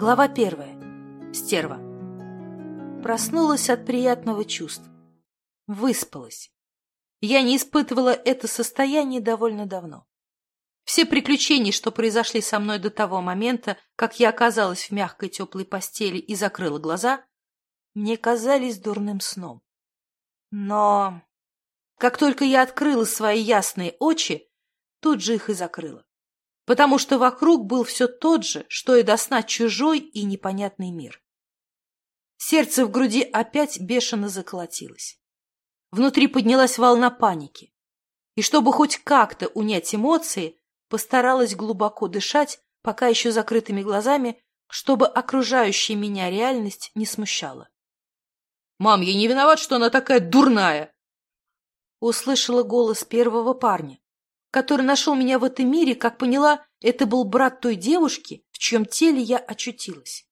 Глава первая. Стерва. Проснулась от приятного чувства. Выспалась. Я не испытывала это состояние довольно давно. Все приключения, что произошли со мной до того момента, как я оказалась в мягкой теплой постели и закрыла глаза, мне казались дурным сном. Но как только я открыла свои ясные очи, тут же их и закрыла потому что вокруг был все тот же, что и до сна чужой и непонятный мир. Сердце в груди опять бешено заколотилось. Внутри поднялась волна паники. И чтобы хоть как-то унять эмоции, постаралась глубоко дышать, пока еще закрытыми глазами, чтобы окружающая меня реальность не смущала. «Мам, я не виноват, что она такая дурная!» Услышала голос первого парня, который нашел меня в этом мире, как поняла, это был брат той девушки, в чьем теле я очутилась.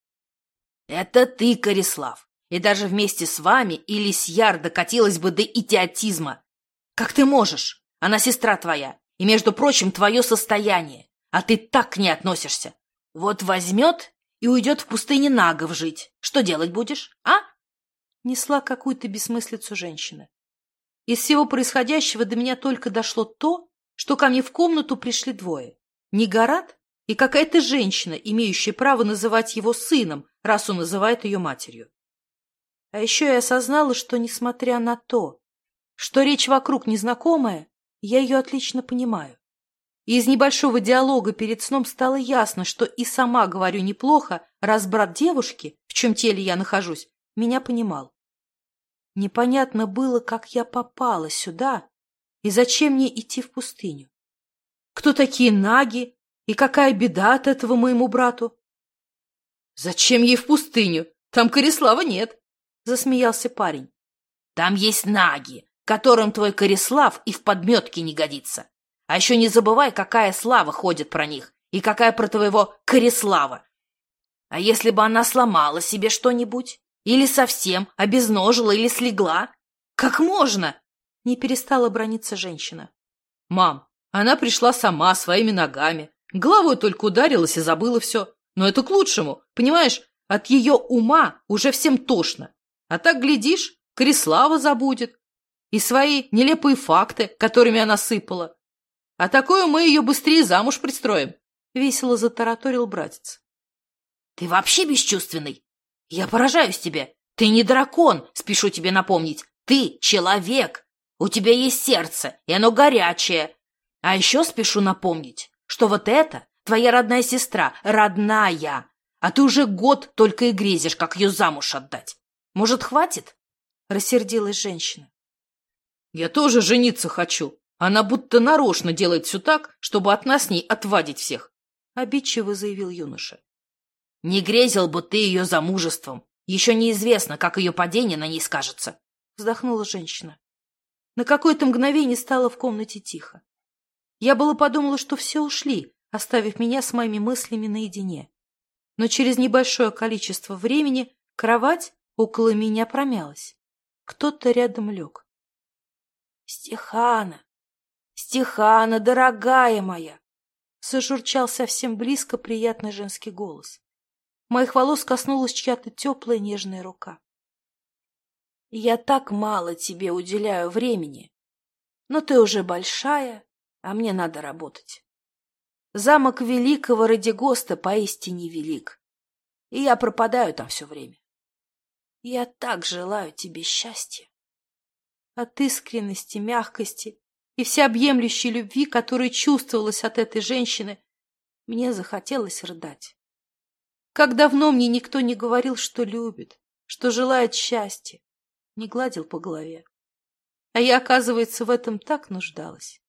«Это ты, Корислав, и даже вместе с вами Илисьяр докатилась бы до идиотизма. Как ты можешь? Она сестра твоя, и, между прочим, твое состояние, а ты так к ней относишься. Вот возьмет и уйдет в пустыне Нагов жить. Что делать будешь, а?» Несла какую-то бессмыслицу женщина. Из всего происходящего до меня только дошло то, что ко мне в комнату пришли двое. Негорат и какая-то женщина, имеющая право называть его сыном, раз он называет ее матерью. А еще я осознала, что, несмотря на то, что речь вокруг незнакомая, я ее отлично понимаю. И из небольшого диалога перед сном стало ясно, что и сама говорю неплохо, раз брат девушки, в чем теле я нахожусь, меня понимал. Непонятно было, как я попала сюда и зачем мне идти в пустыню? Кто такие наги? И какая беда от этого моему брату? Зачем ей в пустыню? Там Корислава нет, засмеялся парень. Там есть наги, которым твой Корислав и в подметке не годится. А еще не забывай, какая слава ходит про них и какая про твоего Корислава. А если бы она сломала себе что-нибудь? Или совсем обезножила или слегла? Как можно? Не перестала брониться женщина. «Мам, она пришла сама, своими ногами. Головой только ударилась и забыла все. Но это к лучшему, понимаешь? От ее ума уже всем тошно. А так, глядишь, Крислава забудет. И свои нелепые факты, которыми она сыпала. А такое мы ее быстрее замуж пристроим. Весело затараторил братец. Ты вообще бесчувственный? Я поражаюсь тебе. Ты не дракон, спешу тебе напомнить. Ты человек. У тебя есть сердце, и оно горячее. А еще спешу напомнить, что вот это твоя родная сестра, родная, а ты уже год только и грезишь, как ее замуж отдать. Может, хватит?» Рассердилась женщина. «Я тоже жениться хочу. Она будто нарочно делает все так, чтобы от нас с ней отвадить всех», — обидчиво заявил юноша. «Не грезил бы ты ее замужеством. Еще неизвестно, как ее падение на ней скажется», — вздохнула женщина. На какое-то мгновение стало в комнате тихо. Я было подумала, что все ушли, оставив меня с моими мыслями наедине. Но через небольшое количество времени кровать около меня промялась. Кто-то рядом лег. «Стехана! Стехана, дорогая моя!» Зажурчал совсем близко приятный женский голос. Моих волос коснулась чья-то теплая нежная рука. Я так мало тебе уделяю времени. Но ты уже большая, а мне надо работать. Замок великого Радигоста поистине велик, и я пропадаю там все время. Я так желаю тебе счастья. От искренности, мягкости и всеобъемлющей любви, которая чувствовалась от этой женщины, мне захотелось рыдать. Как давно мне никто не говорил, что любит, что желает счастья не гладил по голове. А я, оказывается, в этом так нуждалась.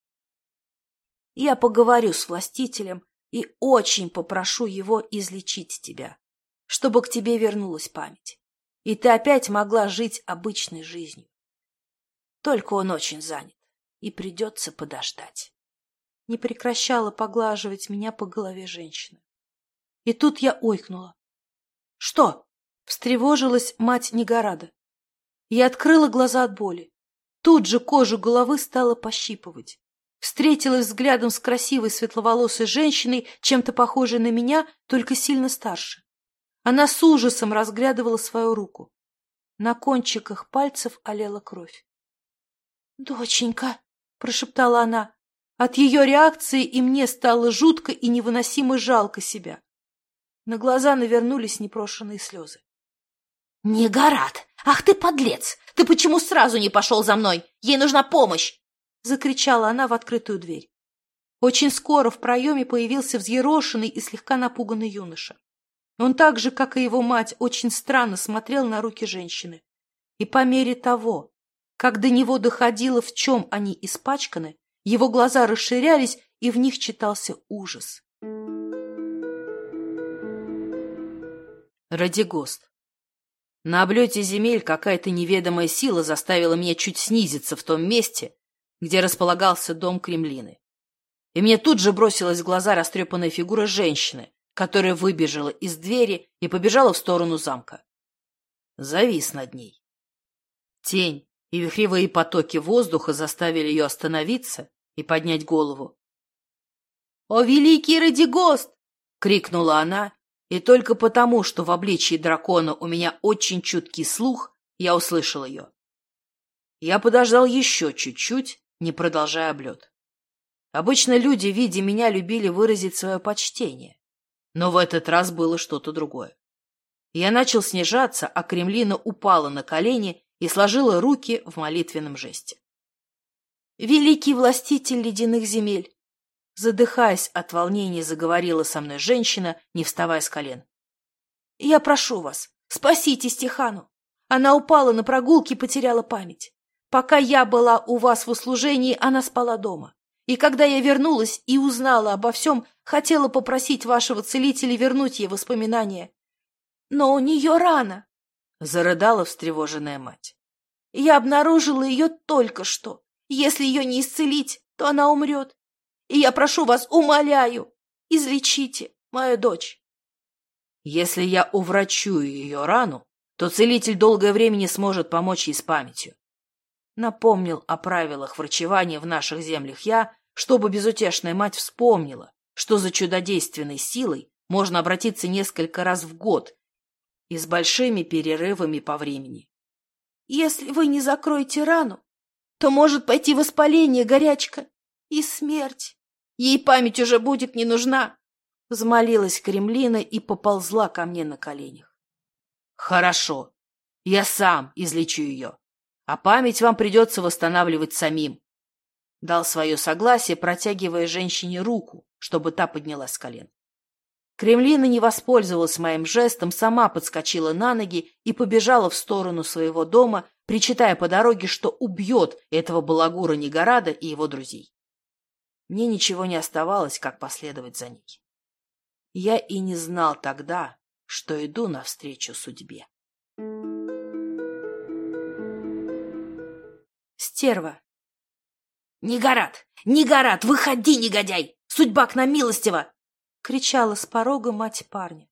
Я поговорю с властителем и очень попрошу его излечить тебя, чтобы к тебе вернулась память, и ты опять могла жить обычной жизнью. Только он очень занят, и придется подождать. Не прекращала поглаживать меня по голове женщина. И тут я ойкнула. — Что? — встревожилась мать Негорада. Я открыла глаза от боли. Тут же кожу головы стала пощипывать. Встретилась взглядом с красивой светловолосой женщиной, чем-то похожей на меня, только сильно старше. Она с ужасом разглядывала свою руку. На кончиках пальцев олела кровь. «Доченька!» — прошептала она. От ее реакции и мне стало жутко и невыносимо жалко себя. На глаза навернулись непрошенные слезы. — Не горат! Ах ты подлец! Ты почему сразу не пошел за мной? Ей нужна помощь! — закричала она в открытую дверь. Очень скоро в проеме появился взъерошенный и слегка напуганный юноша. Он так же, как и его мать, очень странно смотрел на руки женщины. И по мере того, как до него доходило, в чем они испачканы, его глаза расширялись, и в них читался ужас. Радигост. На облете земель какая-то неведомая сила заставила меня чуть снизиться в том месте, где располагался дом Кремлины. И мне тут же бросилась в глаза растрепанная фигура женщины, которая выбежала из двери и побежала в сторону замка. Завис над ней. Тень и вихревые потоки воздуха заставили ее остановиться и поднять голову. «О, великий Радигост!» — крикнула она, и только потому, что в обличии дракона у меня очень чуткий слух, я услышал ее. Я подождал еще чуть-чуть, не продолжая облет. Обычно люди, видя меня, любили выразить свое почтение. Но в этот раз было что-то другое. Я начал снижаться, а Кремлина упала на колени и сложила руки в молитвенном жесте. «Великий властитель ледяных земель!» Задыхаясь от волнения, заговорила со мной женщина, не вставая с колен. «Я прошу вас, спасите Стехану. Она упала на прогулке и потеряла память. Пока я была у вас в услужении, она спала дома. И когда я вернулась и узнала обо всем, хотела попросить вашего целителя вернуть ей воспоминания. Но у нее рана, — зарыдала встревоженная мать. Я обнаружила ее только что. Если ее не исцелить, то она умрет. И я прошу вас, умоляю, излечите мою дочь. Если я уврачу ее рану, то целитель долгое время не сможет помочь ей с памятью. Напомнил о правилах врачевания в наших землях я, чтобы безутешная мать вспомнила, что за чудодейственной силой можно обратиться несколько раз в год и с большими перерывами по времени. Если вы не закроете рану, то может пойти воспаление, горячка и смерть. Ей память уже будет не нужна. Взмолилась Кремлина и поползла ко мне на коленях. Хорошо, я сам излечу ее, а память вам придется восстанавливать самим. Дал свое согласие, протягивая женщине руку, чтобы та поднялась с колен. Кремлина не воспользовалась моим жестом, сама подскочила на ноги и побежала в сторону своего дома, причитая по дороге, что убьет этого балагура Негорада и его друзей. Мне ничего не оставалось, как последовать за ней. Я и не знал тогда, что иду навстречу судьбе. Стерва. «Негорат! Негорат! Выходи, негодяй! Судьба к нам милостива!» — кричала с порога мать парня.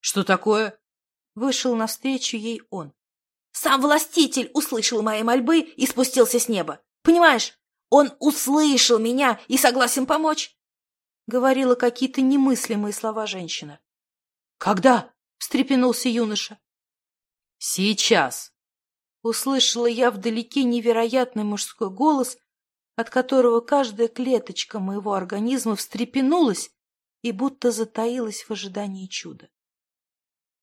«Что такое?» — вышел навстречу ей он. «Сам властитель услышал мои мольбы и спустился с неба. Понимаешь, он услышал меня и согласен помочь!» — говорила какие-то немыслимые слова женщина. «Когда?» — встрепенулся юноша. «Сейчас!» Услышала я вдалеке невероятный мужской голос, от которого каждая клеточка моего организма встрепенулась и будто затаилась в ожидании чуда.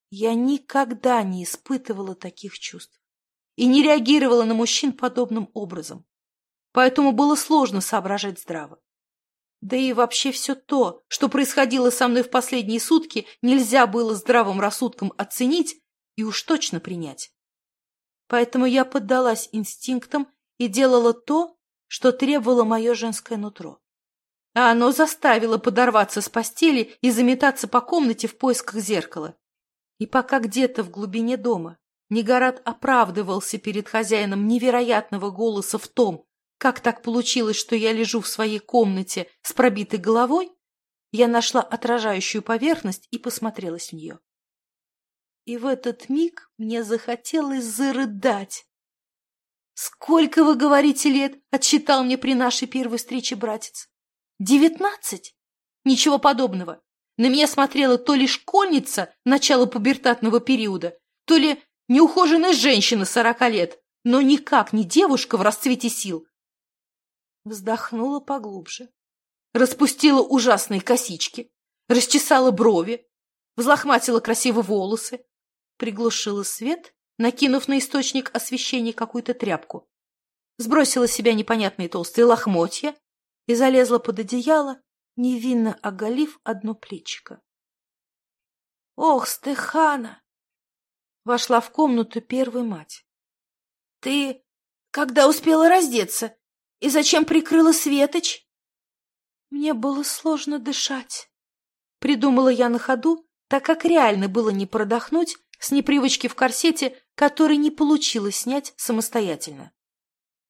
Я никогда не испытывала таких чувств и не реагировала на мужчин подобным образом, поэтому было сложно соображать здраво. Да и вообще все то, что происходило со мной в последние сутки, нельзя было здравым рассудком оценить и уж точно принять. Поэтому я поддалась инстинктам и делала то, что требовало мое женское нутро. А оно заставило подорваться с постели и заметаться по комнате в поисках зеркала. И пока где-то в глубине дома Негорат оправдывался перед хозяином невероятного голоса в том, как так получилось, что я лежу в своей комнате с пробитой головой, я нашла отражающую поверхность и посмотрелась в нее. И в этот миг мне захотелось зарыдать. «Сколько, вы говорите, лет?» — отсчитал мне при нашей первой встрече братец. «Девятнадцать? Ничего подобного. На меня смотрела то ли школьница начала пубертатного периода, то ли неухоженная женщина сорока лет, но никак не девушка в расцвете сил. Вздохнула поглубже, распустила ужасные косички, расчесала брови, взлохматила красиво волосы, приглушила свет, накинув на источник освещения какую-то тряпку, сбросила с себя непонятные толстые лохмотья и залезла под одеяло, невинно оголив одно плечико. «Ох, Стехана!» Вошла в комнату первая мать. «Ты когда успела раздеться? И зачем прикрыла светоч?» Мне было сложно дышать. Придумала я на ходу, так как реально было не продохнуть с непривычки в корсете, который не получилось снять самостоятельно.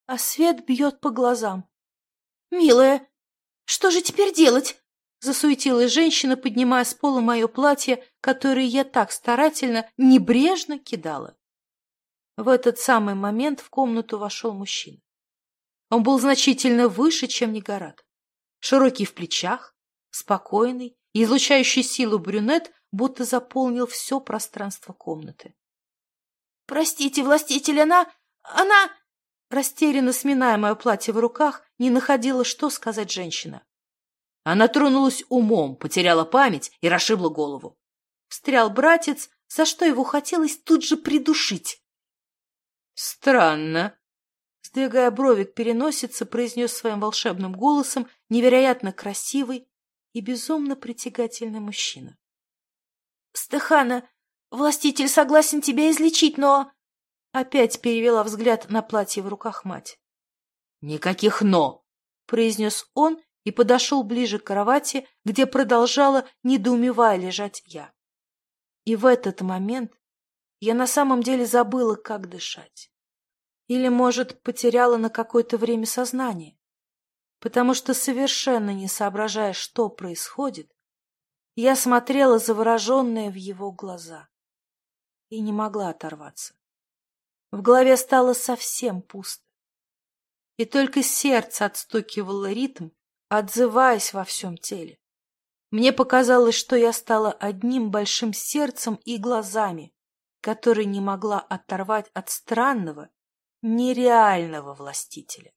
А свет бьет по глазам. «Милая, что же теперь делать?» Засуетилась женщина, поднимая с пола мое платье, которое я так старательно, небрежно кидала. В этот самый момент в комнату вошел мужчина. Он был значительно выше, чем Негорат. Широкий в плечах, спокойный и излучающий силу брюнет будто заполнил все пространство комнаты. — Простите, властитель, она... она... Растерянно сминая мое платье в руках, не находила, что сказать женщина. Она тронулась умом, потеряла память и расшибла голову. Встрял братец, за что его хотелось тут же придушить. «Странно», — сдвигая бровик переносица, произнес своим волшебным голосом невероятно красивый и безумно притягательный мужчина. «Стехана, властитель согласен тебя излечить, но...» Опять перевела взгляд на платье в руках мать. «Никаких «но», — произнес он и подошел ближе к кровати, где продолжала, недоумевая, лежать я. И в этот момент я на самом деле забыла, как дышать. Или, может, потеряла на какое-то время сознание. Потому что, совершенно не соображая, что происходит, я смотрела завороженная в его глаза и не могла оторваться. В голове стало совсем пусто. И только сердце отстукивало ритм, отзываясь во всем теле. Мне показалось, что я стала одним большим сердцем и глазами, которые не могла оторвать от странного, нереального властителя.